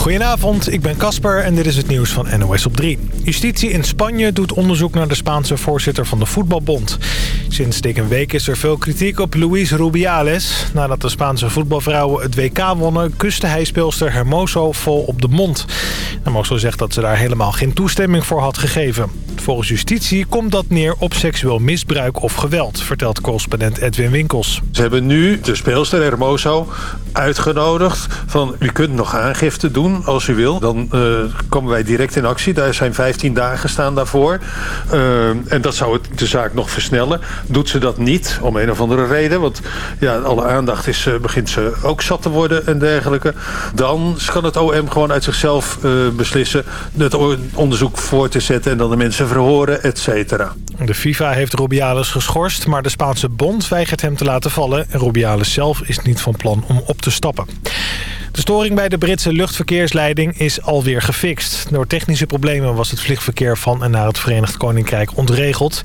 Goedenavond, ik ben Casper en dit is het nieuws van NOS op 3. Justitie in Spanje doet onderzoek naar de Spaanse voorzitter van de Voetbalbond. Sinds dik een week is er veel kritiek op Luis Rubiales. Nadat de Spaanse voetbalvrouwen het WK wonnen... kuste hij speelster Hermoso vol op de mond. Hermoso zegt dat ze daar helemaal geen toestemming voor had gegeven. Volgens justitie komt dat neer op seksueel misbruik of geweld... vertelt correspondent Edwin Winkels. Ze hebben nu de speelster Hermoso uitgenodigd van... u kunt nog aangifte doen als u wil. Dan uh, komen wij direct in actie. Daar zijn 15 dagen staan daarvoor. Uh, en dat zou het, de zaak nog versnellen. Doet ze dat niet, om een of andere reden... want ja, alle aandacht is, uh, begint ze ook zat te worden en dergelijke... dan kan het OM gewoon uit zichzelf beslissen... het onderzoek voor te zetten en dan de mensen verhoren, et cetera. De FIFA heeft Rubiales geschorst, maar de Spaanse bond weigert hem te laten vallen... en Rubiales zelf is niet van plan om op te stappen. De storing bij de Britse luchtverkeersleiding is alweer gefixt. Door technische problemen was het vliegverkeer van en naar het Verenigd Koninkrijk ontregeld.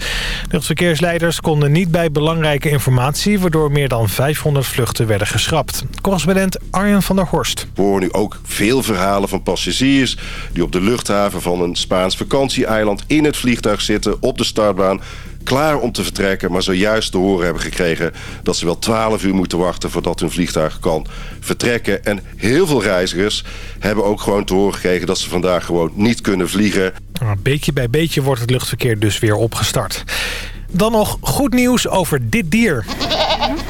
Luchtverkeersleiders konden niet bij belangrijke informatie... waardoor meer dan 500 vluchten werden geschrapt. Correspondent Arjen van der Horst. We horen nu ook veel verhalen van passagiers... die op de luchthaven van een Spaans vakantieeiland in het vliegtuig zitten... op de startbaan klaar om te vertrekken... maar zojuist te horen hebben gekregen dat ze wel 12 uur moeten wachten... voordat hun vliegtuig kan vertrekken. En heel veel reizigers hebben ook gewoon te horen gekregen... dat ze vandaag gewoon niet kunnen vliegen. Beetje bij beetje wordt het luchtverkeer dus weer opgestart. Dan nog goed nieuws over dit dier.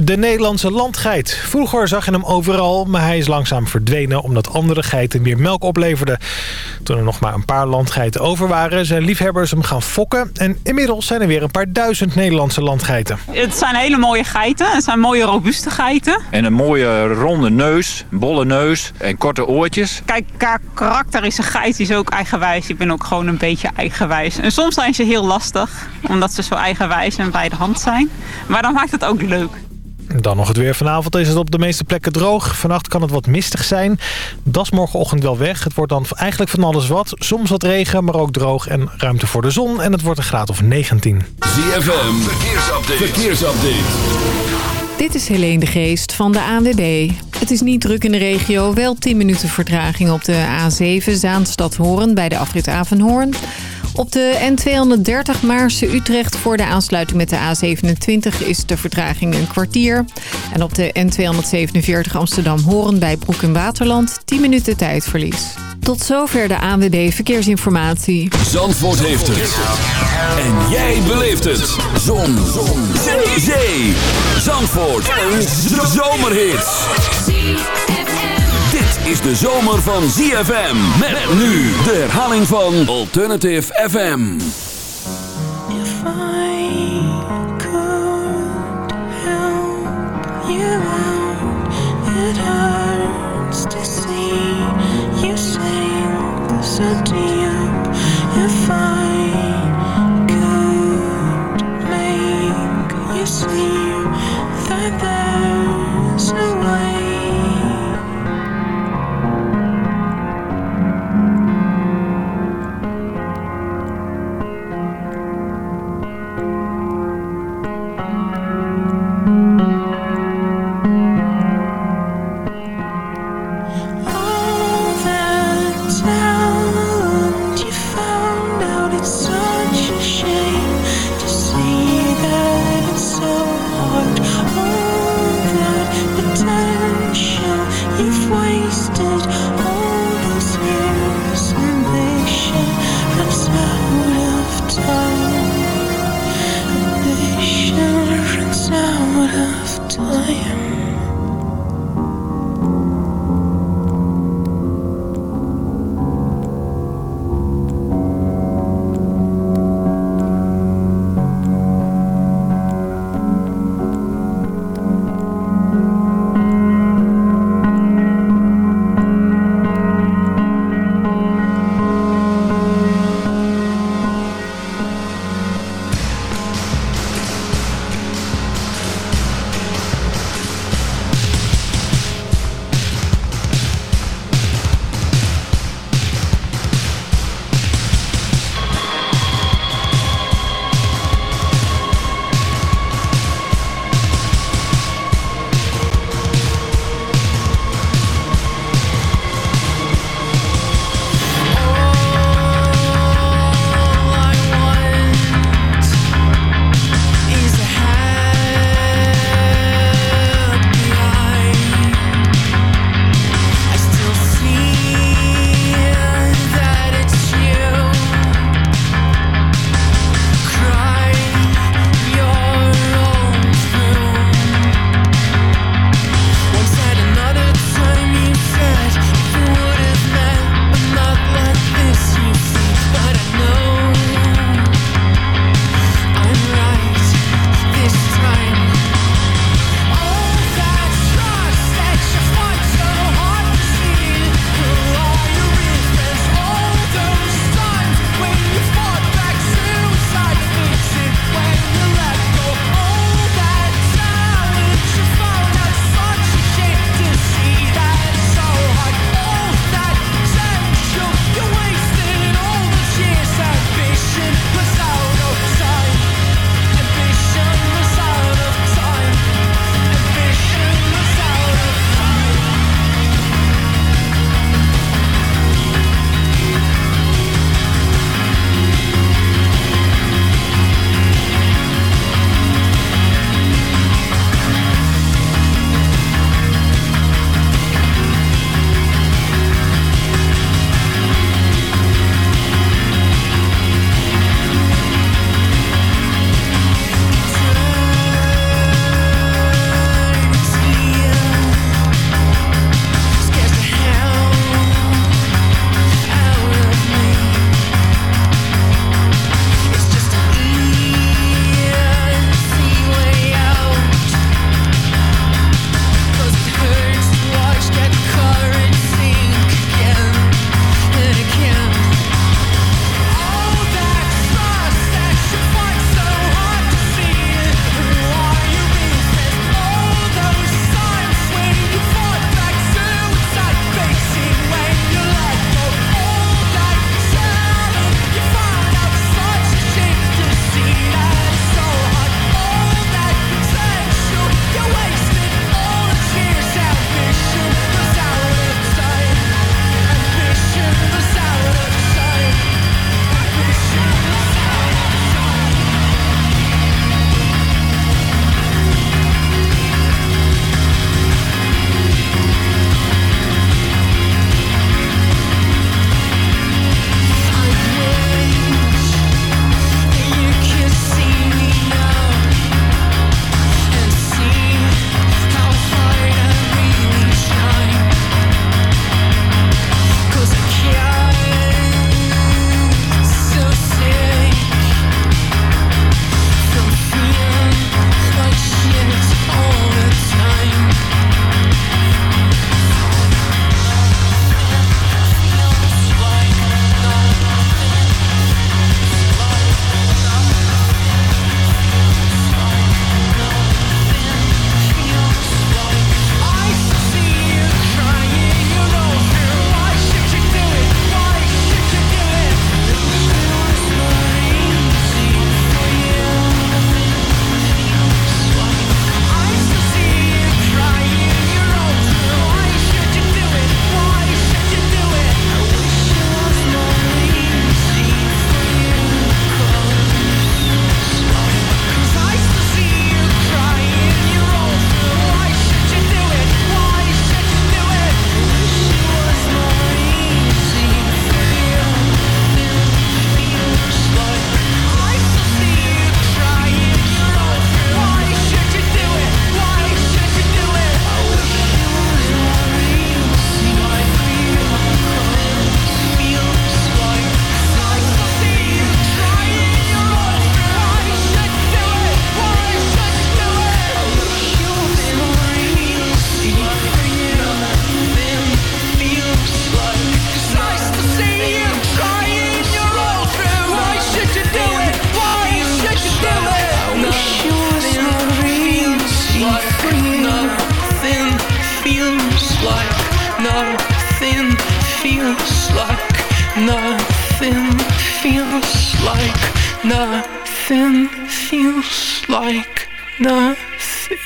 De Nederlandse landgeit. Vroeger zag je hem overal, maar hij is langzaam verdwenen... omdat andere geiten meer melk opleverden. Toen er nog maar een paar landgeiten over waren... zijn liefhebbers hem gaan fokken. En inmiddels zijn er weer een paar duizend Nederlandse landgeiten. Het zijn hele mooie geiten. Het zijn mooie robuuste geiten. En een mooie ronde neus, bolle neus en korte oortjes. Kijk, karakter is een geit, die is ook eigenwijs. Ik ben ook gewoon een beetje eigenwijs. En soms zijn ze heel lastig, omdat ze zo eigenwijs en bij de hand zijn. Maar dan maakt het ook leuk. Dan nog het weer. Vanavond is het op de meeste plekken droog. Vannacht kan het wat mistig zijn. Dat is morgenochtend wel weg. Het wordt dan eigenlijk van alles wat. Soms wat regen, maar ook droog en ruimte voor de zon. En het wordt een graad of 19. ZFM, verkeersupdate. verkeersupdate. Dit is Helene de Geest van de ANWB. Het is niet druk in de regio. Wel 10 minuten vertraging op de A7 Zaanstad-Hoorn bij de afrit Avenhoorn. Op de N230 Maarse-Utrecht voor de aansluiting met de A27 is de vertraging een kwartier. En op de N247 Amsterdam-Horen bij Broek in Waterland 10 minuten tijdverlies. Tot zover de ANWB Verkeersinformatie. Zandvoort heeft het. En jij beleeft het. Zon. Zon. Zee. Zandvoort. Een zomerhit is de zomer van ZFM. Met nu de herhaling van Alternative FM. If I could help you out, it hurts to see you sing the city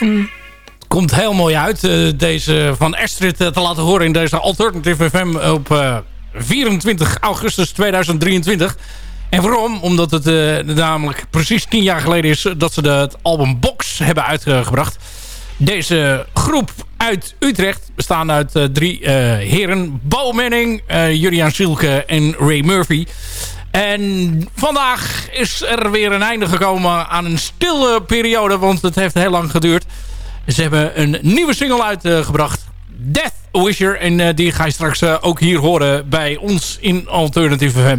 Nothing Komt heel mooi uit, uh, deze van Astrid uh, te laten horen in deze Alternative FM op uh, 24 augustus 2023. En waarom? Omdat het namelijk precies tien jaar geleden is dat ze het album Box hebben uitgebracht. Deze groep uit Utrecht bestaan uit drie heren. Bo Manning, Julian Silke en Ray Murphy. En vandaag is er weer een einde gekomen aan een stille periode. Want het heeft heel lang geduurd. Ze hebben een nieuwe single uitgebracht. Death Wisher. En die ga je straks ook hier horen bij ons in Alternative FM.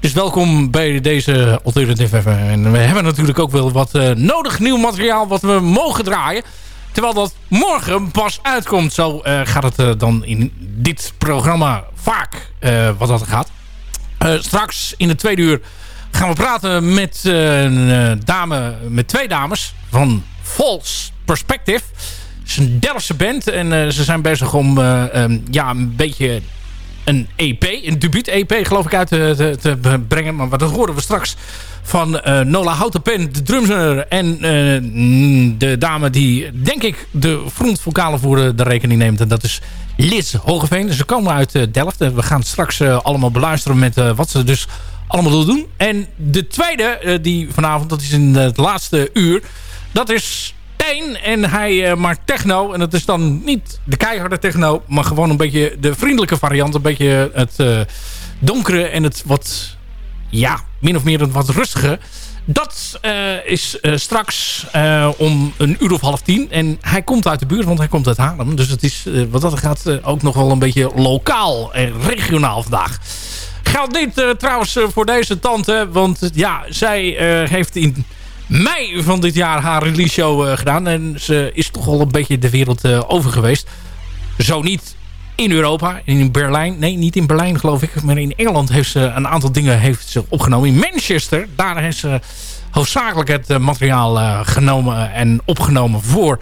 Dus welkom bij deze Alternative FM. En we hebben natuurlijk ook wel wat uh, nodig nieuw materiaal wat we mogen draaien. Terwijl dat morgen pas uitkomt. Zo gaat het dan in dit programma vaak wat dat gaat. Straks in de tweede uur gaan we praten met een dame, met twee dames van False Perspective. Het is een Delftse band en ze zijn bezig om um, ja, een beetje een EP, een debuut-EP geloof ik uit te, te, brengen. Maar dat horen we straks van Nola Houtenpen, de drummer en de dame die denk ik de frontvokalen voor de, rekening neemt. En dat is Liz Hogeveen. Ze komen uit uh, Delft. We gaan het straks allemaal beluisteren met wat ze dus allemaal doen. En de tweede die vanavond, dat is in het laatste uur, dat is en hij maakt techno. En dat is dan niet de keiharde techno, maar gewoon een beetje de vriendelijke variant. Een beetje het donkere en het wat, ja, min of meer een wat rustige. Dat uh, is straks om een uur of half tien. En hij komt uit de buurt, want hij komt uit Haarlem. Dus het is wat dat gaat ook nog wel een beetje lokaal en regionaal vandaag. Geldt dit trouwens voor deze tante. Want ja, zij heeft in mei van dit jaar haar release show gedaan. En ze is toch al een beetje de wereld over geweest. Zo niet in Europa, in Berlijn. Nee, niet in Berlijn geloof ik. Maar in Engeland heeft ze een aantal dingen heeft ze opgenomen. In Manchester, daar heeft ze hoofdzakelijk het uh, materiaal genomen en opgenomen voor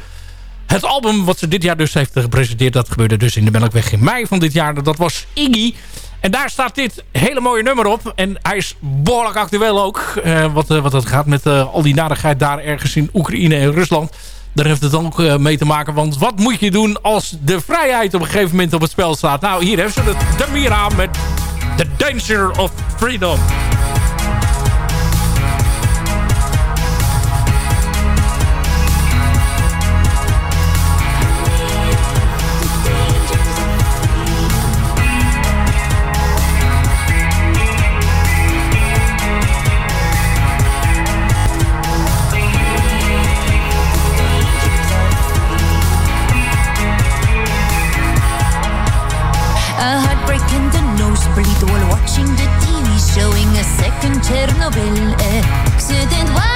het album wat ze dit jaar dus heeft gepresenteerd. Dat gebeurde dus in de Melkweg in mei van dit jaar. Dat was Iggy. En daar staat dit hele mooie nummer op. En hij is behoorlijk actueel ook. Uh, wat, uh, wat dat gaat met al die nadigheid daar ergens in Oekraïne en Rusland. Daar heeft het ook mee te maken. Want wat moet je doen als de vrijheid op een gegeven moment op het spel staat? Nou, hier hebben ze het aan met The Danger of Freedom. Tschernobyl, eh. Sind in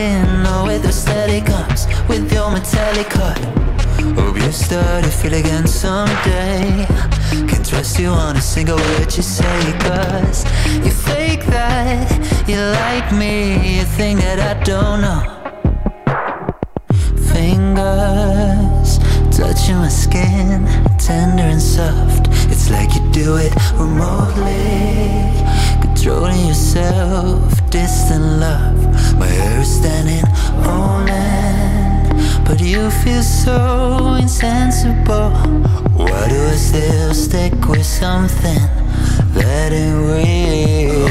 mannequin, or with steady comes with your metallic heart. Hope you start to feel again someday. Can't trust you on a single word you say, cause you fake that you like me, you think that I don't know. Fingers touching my skin, tender and soft. It's like you do it remotely, controlling yourself, distant love. My hair is standing on end, but you feel so insensible. Why do I still stick with something that ain't real?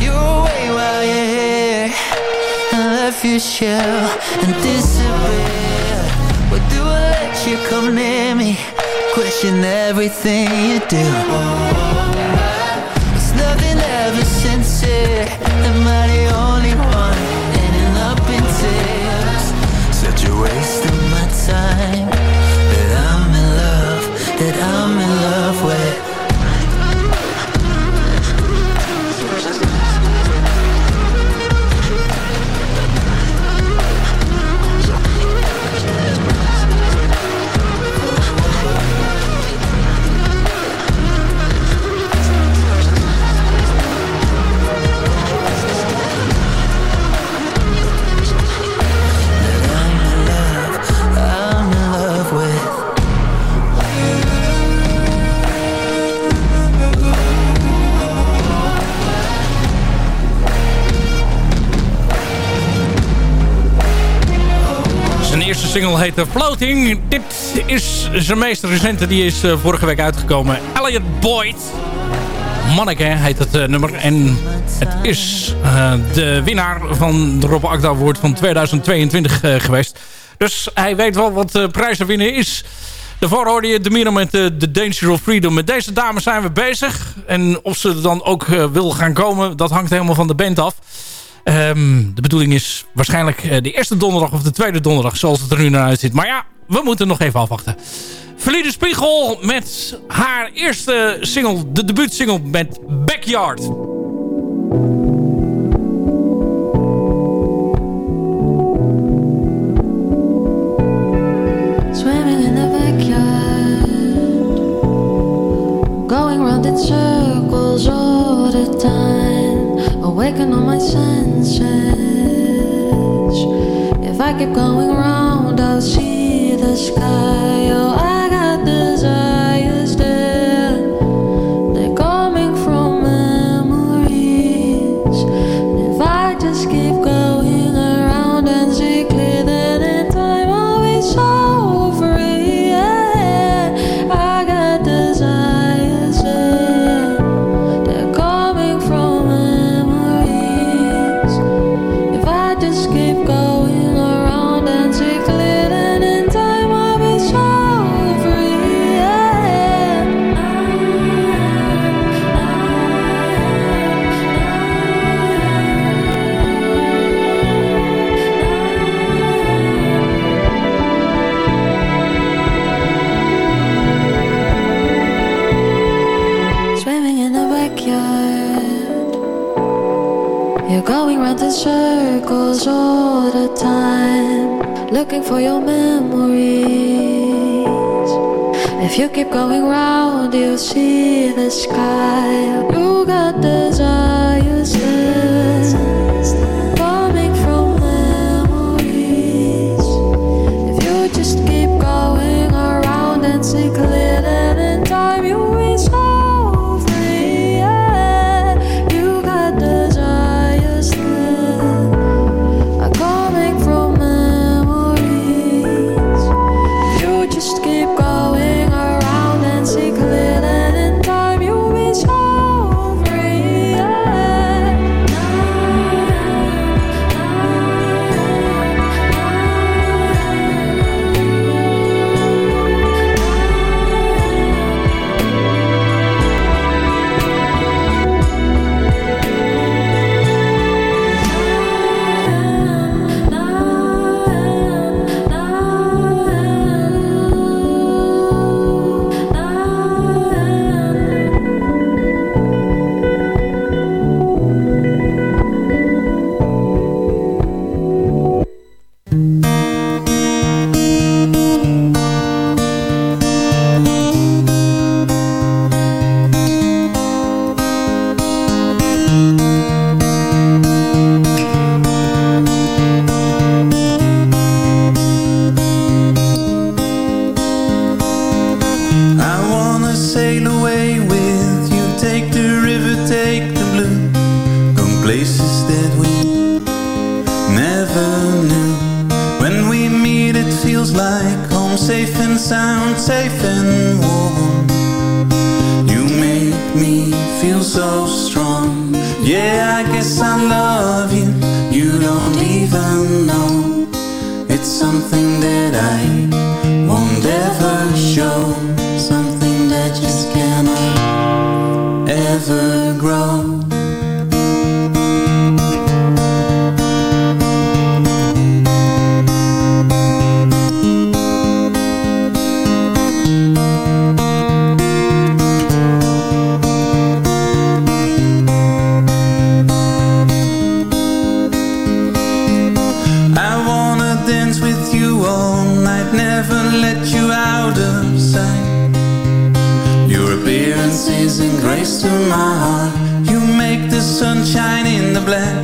You away while you're here and left your shell and disappear. What do I let you come near me? Question everything you do. It's nothing ever sincere. Am I the single heet Floating. Dit is zijn meest recente. Die is eh, vorige week uitgekomen. Elliot Boyd. Manneke heet het eh, nummer. En het is eh, de winnaar van de Rob Akda Award van 2022 eh, geweest. Dus hij weet wel wat prijzen winnen is. Daarvoor hoorde je Demiro met uh, The Danger of Freedom. Met deze dame zijn we bezig. En of ze er dan ook wil gaan komen, dat hangt helemaal van de band af. Um, de bedoeling is waarschijnlijk uh, de eerste donderdag of de tweede donderdag, zoals het er nu naar uitziet. Maar ja, we moeten nog even afwachten. Verliede Spiegel met haar eerste single, de debuutsingle met Backyard. Swimming in the backyard, going round in circles all the time, awaken all my senses. If I keep going round, I'll see the sky. Oh, I circles all the time, looking for your memories. If you keep going round, you'll see the sky. You got desires coming from memories. If you just keep going around and see clear, and warm. You make me feel so strong. Yeah, I guess I love you. You don't even know. It's something that I trembling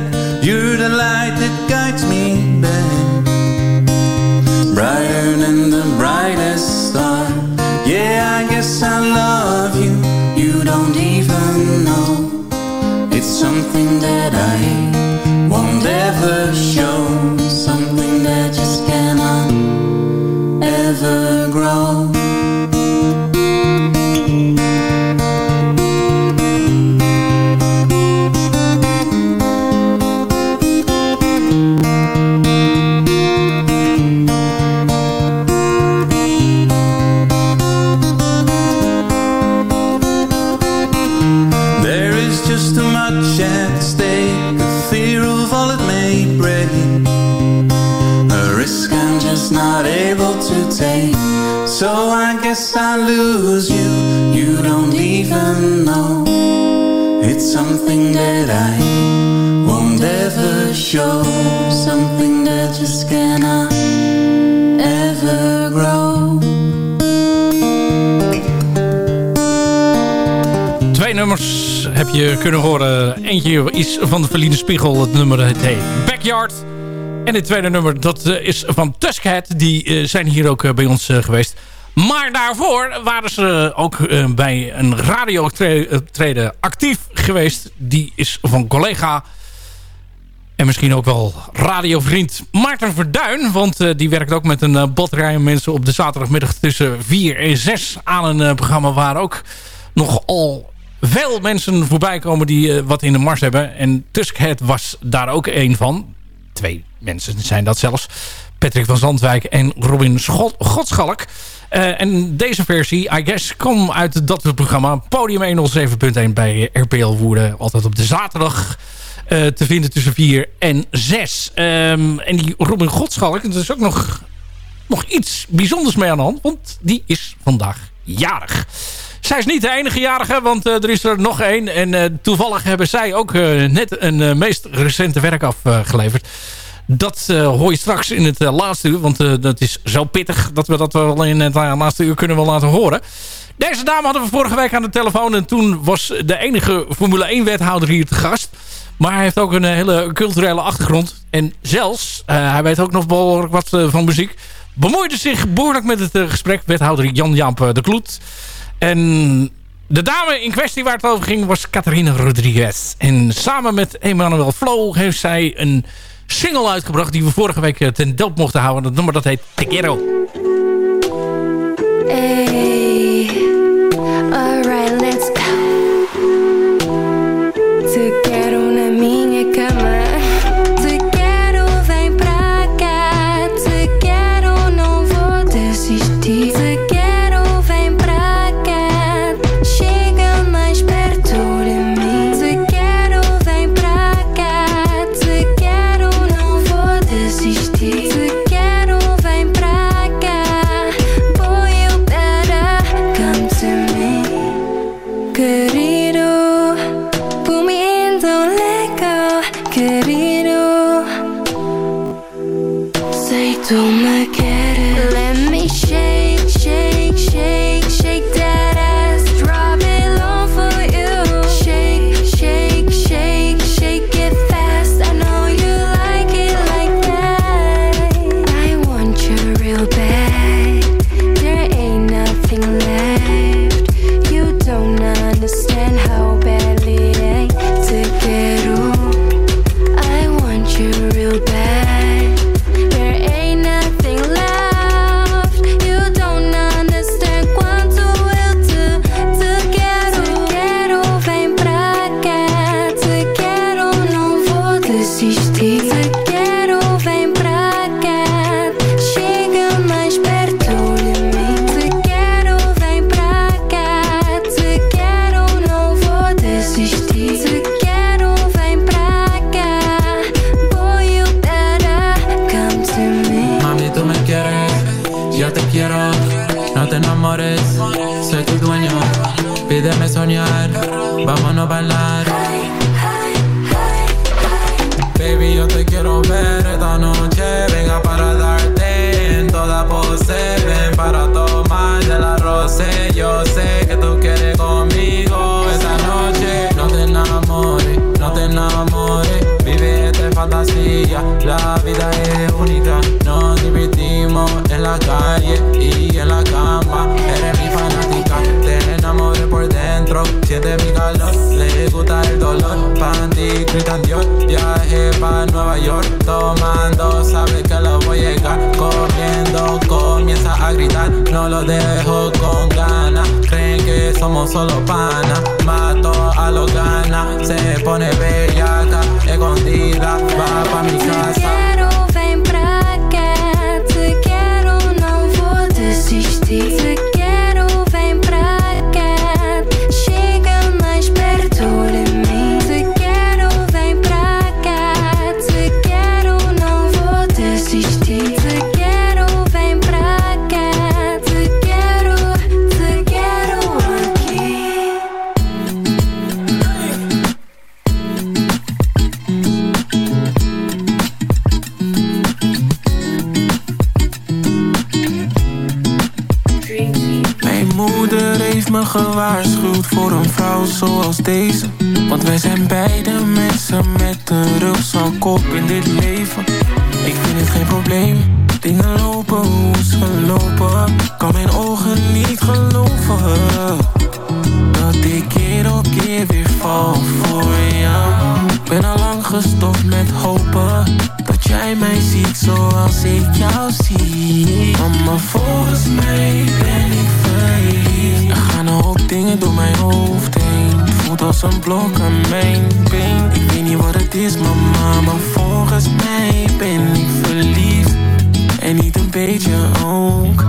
show. Something that just ever grow. Twee nummers heb je kunnen horen. Eentje is van de Verliende Spiegel. Het nummer heet Backyard. En het tweede nummer dat eh, is van Tuskhead. Die eh, zijn hier ook eh, bij ons geweest. Maar daarvoor waren ze ook bij een radiotreden actief geweest. Die is van collega en misschien ook wel radiovriend Maarten Verduin. Want eh, die werkt ook met een uh, mensen op de zaterdagmiddag tussen 4 en 6 aan een eh, programma waar ook nogal veel mensen voorbij komen die wat in de mars hebben. En Tuskhead was daar ook een van. Twee mensen zijn dat zelfs. Patrick van Zandwijk en Robin Godschalk. En deze versie, I guess, kwam uit dat programma Podium 107.1 bij RPL Woerden. Altijd op de zaterdag eh, te vinden tussen 4 en 6. Ehm, en die Robin Godschalk, er is ook nog, nog iets bijzonders mee aan de hand. Want die is vandaag jarig. Zij is niet de enige jarige, want eh, er is er nog één. En eh, toevallig hebben zij ook net een meest recente werk afgeleverd. Dat hoor je straks in het laatste uur. Want dat is zo pittig dat we dat wel in het laatste uur kunnen wel laten horen. Deze dame hadden we vorige week aan de telefoon. En toen was de enige Formule 1 wethouder hier te gast. Maar hij heeft ook een eh, hele culturele achtergrond. En zelfs, eh, hij weet ook nog behoorlijk wat eh, van muziek. Bemoeide zich behoorlijk met het gesprek. Wethouder Jan-Jaap eh, de Kloet. En de dame in kwestie waar het over ging was Catharina Rodriguez. En samen met Emmanuel Flo heeft zij een single uitgebracht... die we vorige week ten doop mochten houden. Dat nummer dat heet Te. Hey, Tomando, sabe que lo voy a llegar. Corriendo, comienza a gritar. No lo dejo con ganas. Creen que somos solo panas. Mato a los ganas. Se pone bellaca, escondida. Va pa' mi casa. Dingen door mijn hoofd heen. Voelt als een blok aan mijn been. Ik weet niet wat het is, mama, maar volgens mij ben ik verliefd. En niet een beetje ook.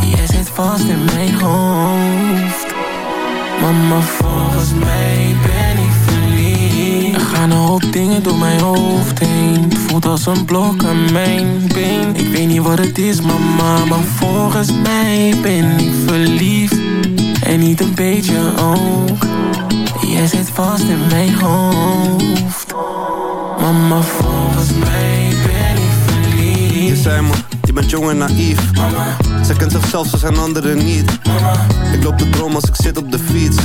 Jij zit vast in mijn hoofd. Mama, volgens mij ben ik verliefd. Er gaan een hoop dingen door mijn hoofd heen. Voelt als een blok aan mijn been. Ik weet niet wat het is, mama, maar volgens mij ben ik verliefd. En niet een beetje ook. Jij zit vast in mijn hoofd. Mama, volgens mij ben ik verliefd. Je bent jong en naïef. Zij kent zichzelf, zo zijn anderen niet. Ik loop de droom als ik zit op de fiets.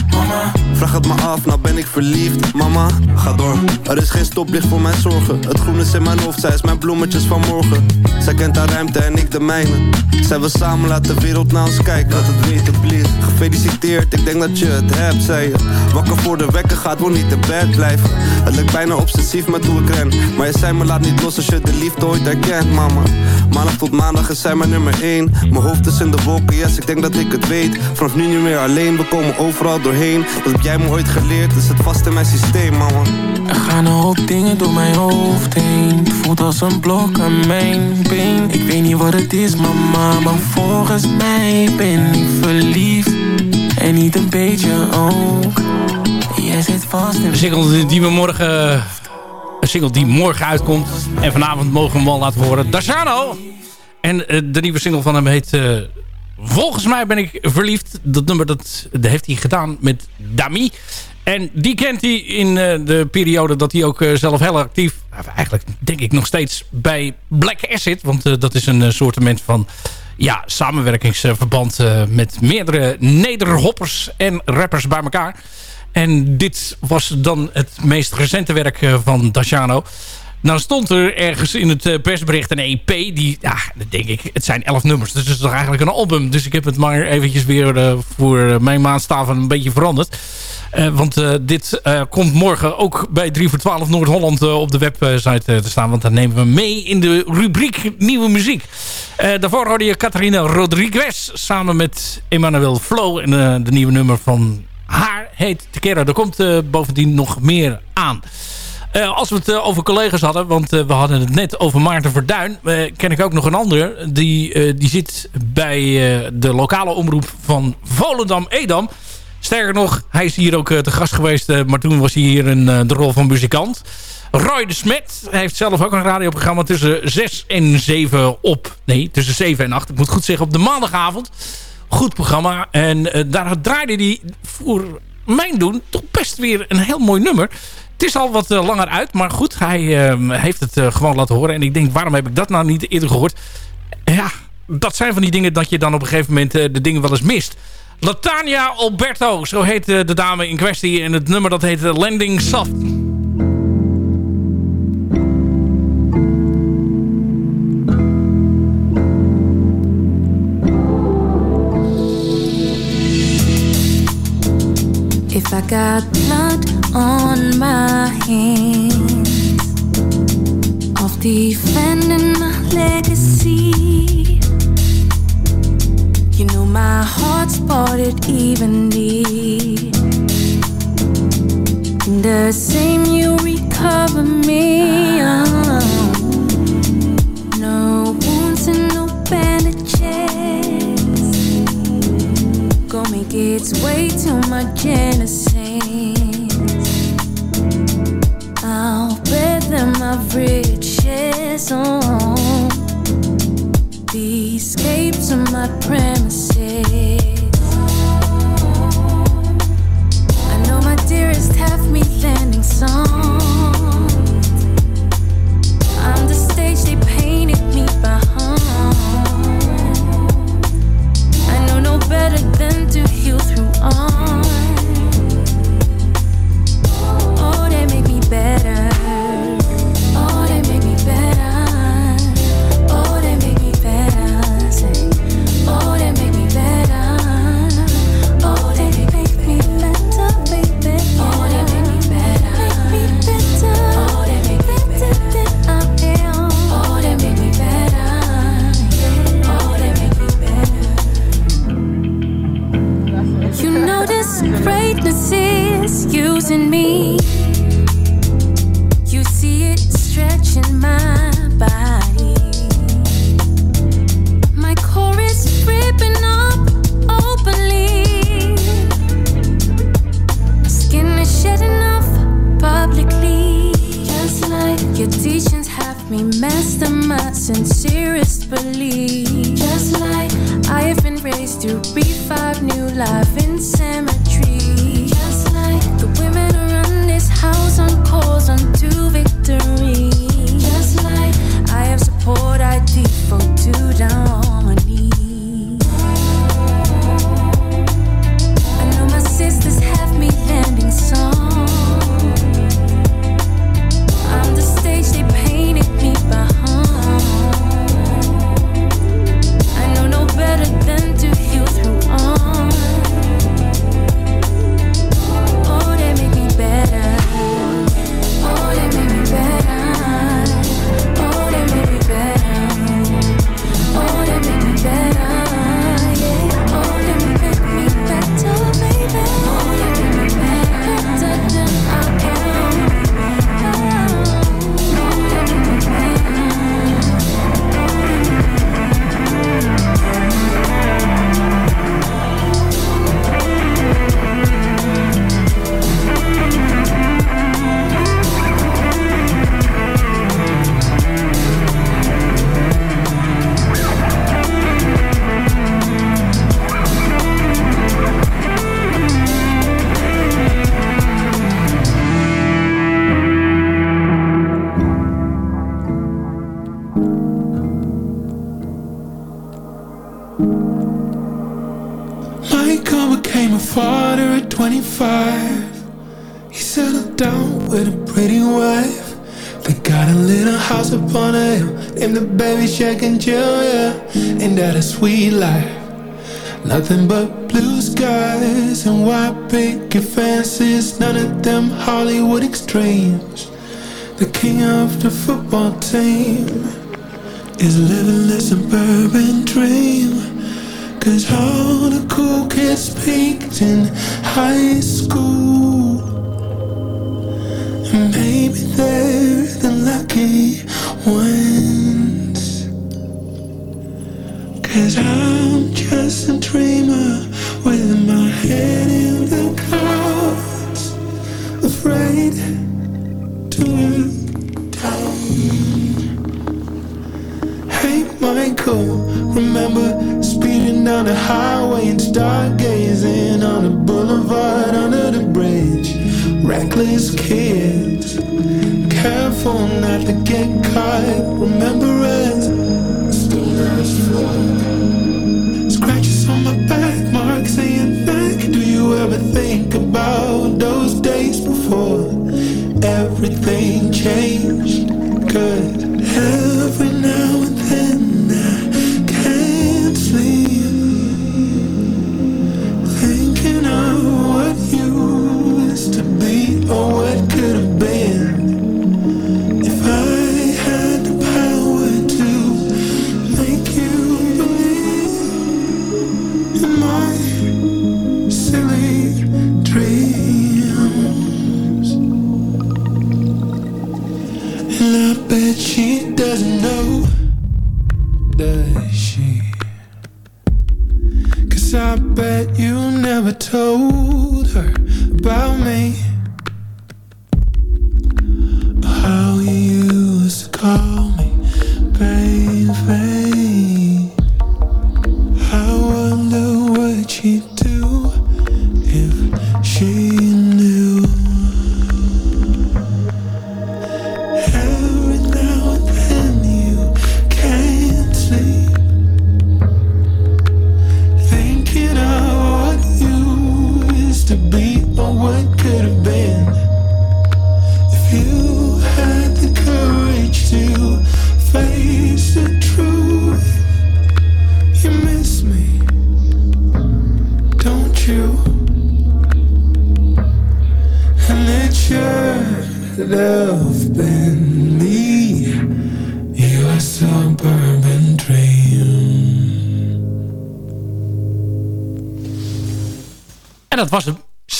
Vraag het me af, nou ben ik verliefd. Mama, ga door. Er is geen stoplicht voor mijn zorgen. Het groen is in mijn hoofd, zij is mijn bloemetjes van morgen. Zij kent haar ruimte en ik de mijne. Zij wil samen laten de wereld naar ons kijken. Dat het weten blieft. Gefeliciteerd, ik denk dat je het hebt, zei je. Wakker voor de wekker gaat, wil niet in bed blijven. Het lijkt bijna obsessief met hoe ik ren. Maar je zei me laat niet los als je de liefde ooit herkent, mama. Maandag tot maandag is zij mijn nummer 1. Mijn hoofd is in de wolken, yes, ik denk dat ik het weet. Vanaf nu niet meer alleen, we komen overal doorheen. Dat heb jij me ooit geleerd, dus het vast in mijn systeem, mama. Er gaan een hoop dingen door mijn hoofd heen. Het voelt als een blok aan mijn been. Ik weet niet wat het is, mama, maar volgens mij ben ik verliefd. En niet een beetje ook. Jij zit vast in Een single die we morgen... Een single die morgen uitkomt. En vanavond mogen we hem wel laten horen. Daciano! En eh, de nieuwe single van hem heet... eh, Volgens mij ben ik verliefd. Dat nummer dat, dat heeft hij gedaan met Dami. En die kent hij in eh, de periode dat hij ook zelf heel actief... nou, eigenlijk denk ik nog steeds bij Black Acid. Want dat is een soortement van ja, samenwerkingsverband... met meerdere nederhoppers en rappers bij elkaar. En dit was dan het meest recente werk van Daciano. Nou stond er ergens in het eh, persbericht een EP. Die, ja, dat denk ik, het zijn elf nummers. Dus het is toch eigenlijk een album. Dus ik heb het maar eventjes weer eh, voor eh, mijn maatstaven een beetje veranderd. Want dit komt morgen ook bij 3 voor 12 Noord-Holland op de website te staan. Want daar nemen we mee in de rubriek Nieuwe Muziek. Daarvoor hoorde je Catharina Rodriguez samen met Emmanuel Flo. En de nieuwe nummer van haar heet Tequera. Er komt bovendien nog meer aan. Eh, als we het eh, over collega's hadden, want eh, we hadden het net over Maarten Verduin. ken ik ook nog een ander. Die, die zit bij de lokale omroep van Volendam-Edam. Sterker nog, hij is hier ook te gast geweest. maar toen was hij hier in de rol van muzikant. Roy de Smet heeft zelf ook een radioprogramma tussen 6 en 7 op... Nee, tussen 7 en 8. Ik moet goed zeggen, op de maandagavond. Goed programma. En daar draaide hij voor mijn doen toch best weer een heel mooi nummer. Het is al wat eh, langer uit, maar goed, hij eh, heeft het eh, gewoon laten horen. En ik denk, waarom heb ik dat nou niet eerder gehoord? Ja, dat zijn van die dingen dat je dan op een gegeven moment eh, de dingen wel eens mist. Latania Alberto, zo heet de dame in kwestie. En het nummer dat heet Landing Soft. If I got on my hands of defending my legacy, you know my heart's parted evenly. In the same, you recover me. Oh. No wounds and no bandages Go make its way to my genesis. Riches on the escape to my premises. Baby and chill, yeah. Ain't that a sweet life? Nothing but blue skies and white picket fences, none of them Hollywood extremes. The king of the football team is living the suburban dream. Cause all the cool kids peaked in high school. And maybe they're the lucky ones. Cause I'm just a dreamer with my head in the clouds. Afraid to look down. Hey Michael, remember speeding down the highway and stargazing on the boulevard under the bridge? Reckless kids, careful not to get caught. Remember as everything changed? Cause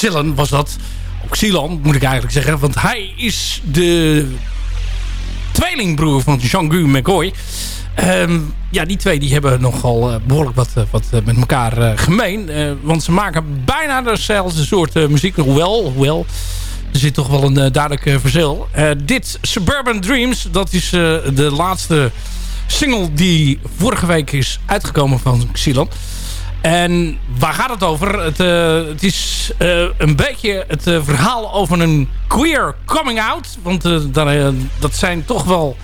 Sillen was dat. Ook moet ik eigenlijk zeggen. Want hij is de tweelingbroer van Jean-Gu McCoy. Ehm, ja, die twee die hebben nogal eh, behoorlijk wat, eh, wat eh, met elkaar gemeen. Want ze maken bijna dezelfde soort muziek. Hoewel, hoewel, er zit toch wel een duidelijk verschil. Dit Suburban Dreams, dat is de laatste single die vorige week is uitgekomen van Xilan. En waar gaat het over? Het, eh, het is eh, een beetje het eh, verhaal over een queer coming out. Want dan, dat zijn toch wel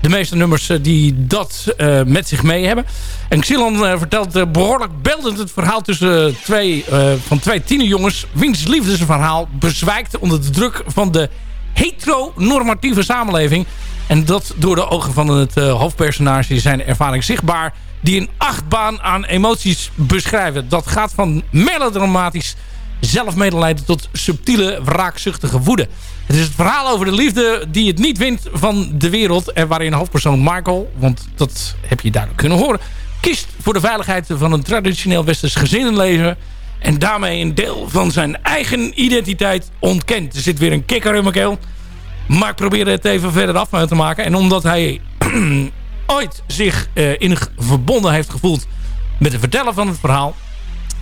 de meeste nummers die dat met zich mee hebben. En Xilon eh, vertelt eh, behoorlijk beeldend het verhaal tussen twee, van twee tienerjongens... wiens liefdesverhaal bezwijkt onder de druk van de heteronormatieve samenleving. En dat door de ogen van het hoofdpersonage zijn ervaring zichtbaar... die een achtbaan aan emoties beschrijven. Dat gaat van melodramatisch zelfmedelijden tot subtiele wraakzuchtige woede. Het is het verhaal over de liefde die het niet wint van de wereld... en waarin hoofdpersoon Michael, want dat heb je duidelijk kunnen horen... kiest voor de veiligheid van een traditioneel westers gezinnenleven... en daarmee een deel van zijn eigen identiteit ontkent. Er zit weer een kikker in mijn keel... Maar ik probeer het even verder af te maken. En omdat hij ooit zich uh, innig verbonden heeft gevoeld met het vertellen van het verhaal.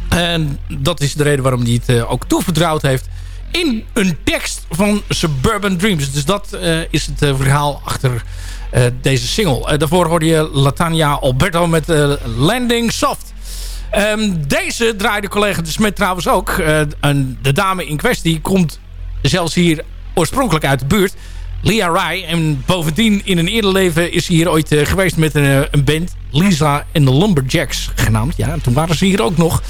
En dat is de reden waarom hij het uh, ook toevertrouwd heeft in een tekst van Suburban Dreams. Dus dat uh, is het verhaal achter deze single. daarvoor hoorde je Latania Alberto met Landing Soft. Um, deze draaide collega de Smet trouwens ook. de dame in kwestie komt zelfs hier oorspronkelijk uit de buurt. Lia Rai. En bovendien in een eerder leven is ze hier ooit uh, geweest met een, uh, een band. Lisa en de Lumberjacks genaamd. Ja, toen waren ze hier ook nog.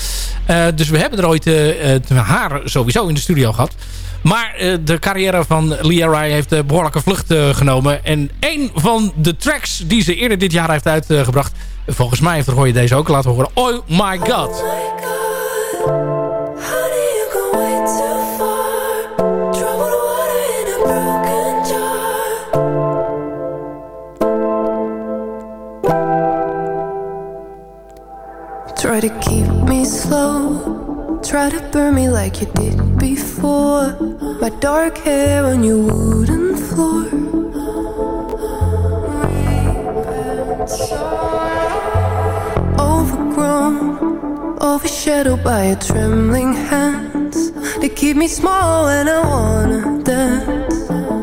Uh, dus we hebben er ooit haar sowieso in de studio gehad. Maar de carrière van Lia Rai heeft behoorlijke vlucht genomen. En een van de tracks die ze eerder dit jaar heeft uitgebracht... volgens mij heeft hoor je deze ook laten horen. Oh my god. Oh my god. Try to keep me slow. Try to burn me like you did before. My dark hair on your wooden floor. Overgrown, overshadowed by your trembling hands. They keep me small when I wanna dance.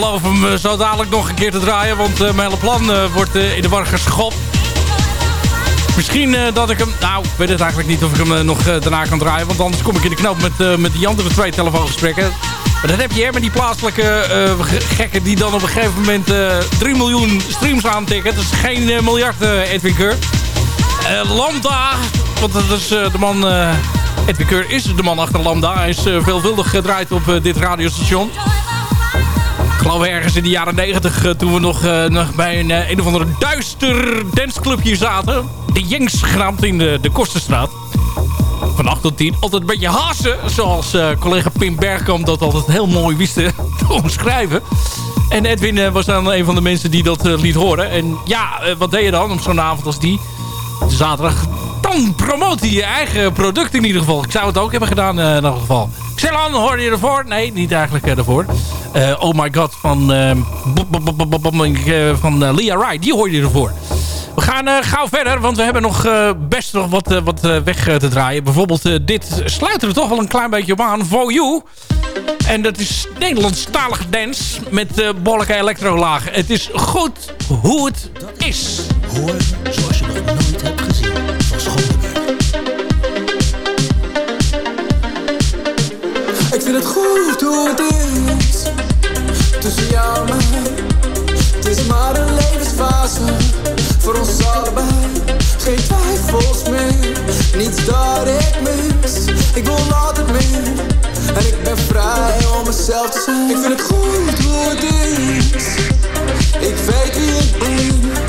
Beloof hem eh, zo dadelijk nog een keer te draaien. Want eh, mijn hele plan eh, wordt in de war geschopt. Misschien dat ik hem... Nou, ik weet het eigenlijk niet of ik hem nog daarna kan draaien. Want anders kom ik in de knoop met, met die andere twee telefoongesprekken. Maar dat heb je hè, met die plaatselijke ge- gekken... die dan op een gegeven moment eh 3 miljoen streams aantikken. Dat is geen eh, miljard, Edwin Keur. Lambda, want dat is de man... Edwin Keur is de man achter Lambda. Hij is veelvuldig gedraaid op dit radiostation. Geloof ergens in de jaren 90 eh, toen we nog, eh, nog bij een, eh, een of andere duister danceclubje zaten. De Jengs genaamd in de, de Kosterstraat. Van 8 tot 10. Altijd een beetje hassen. Zoals collega Pim Bergkamp dat altijd heel mooi wist te omschrijven. En Edwin was dan een van de mensen die dat eh, liet horen. En ja, wat deed je dan op zo'n avond als die? Zaterdag. Dan promoot hij je eigen product in ieder geval. Ik zou het ook hebben gedaan in ieder geval. Xelan, hoorde je ervoor? Nee, niet eigenlijk ervoor. Eh, oh my god, van, eh, bop, eh, van Leah Wright. Die hoor je ervoor. We gaan eh, gauw verder, want we hebben nog best nog wat, wat weg te draaien. Bijvoorbeeld dit sluit er toch wel een klein beetje op aan. For You. En dat is Nederlandstalige dance met uh, behoorlijke elektrolagen. Het is goed hoe het is. Hoor zoals je nog nooit hebt gezien. Ik vind het goed hoe het is Tussen jou en Het is maar een levensfase Voor ons allebei. Geen twijfels meer Niets dat ik mis. Ik wil altijd meer En ik ben vrij om mezelf te zijn. Ik vind het goed hoe het is. Ik weet wie ik ben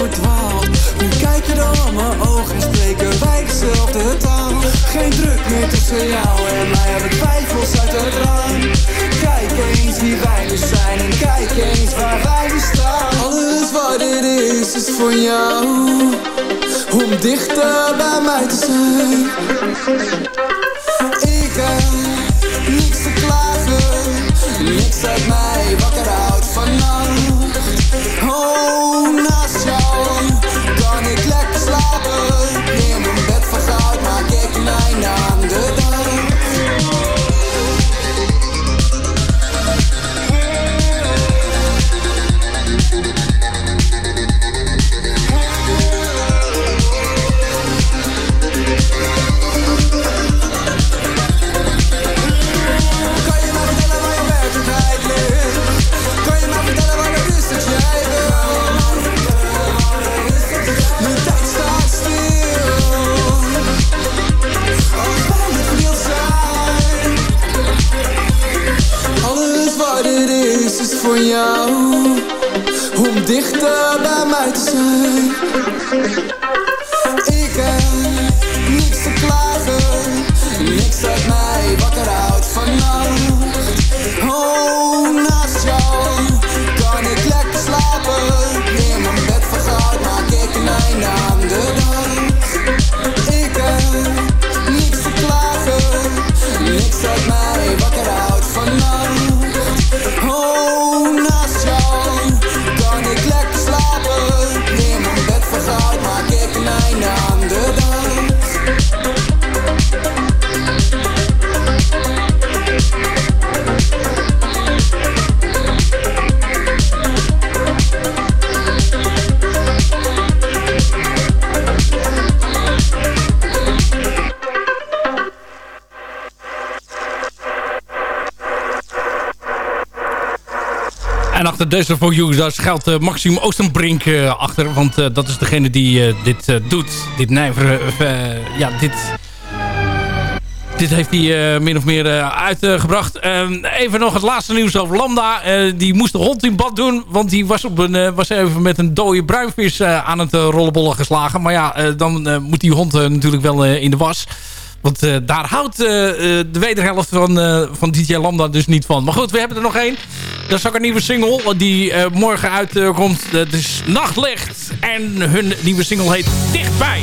verdwaald. Nu kijk je dan aan mijn ogen en spreken wij dezelfde taal. Geen druk meer tussen jou en mij, heb ik twijfels uit het raam. Kijk eens wie wij nu zijn en kijk eens waar wij staan. Alles wat dit is, is voor jou. Om dichter bij mij te zijn. Ik heb niets te klagen, niks uit mij wakker houdt voor jou. Om dichter bij mij te zijn. Ik Deze for You, daar schuilt uh, Maxim Oostenbrink uh, achter. Want uh, dat is degene die dit doet. Dit nijveren, ja, dit... Dit heeft hij min of meer uitgebracht. Ehm, even nog het laatste nieuws over Lambda. die moest de hond in bad doen. Want die was, op een, was even met een dode bruinvis aan het rollenbollen geslagen. Maar ja, dan moet die hond natuurlijk wel in de was. Want daar houdt de wederhelft van, uh, van DJ Lambda dus niet van. Maar goed, we hebben er nog één. Dat is ook een nieuwe single die eh, morgen uitkomt. Uh, dat is Nachtlicht. En hun nieuwe single heet Dichtbij.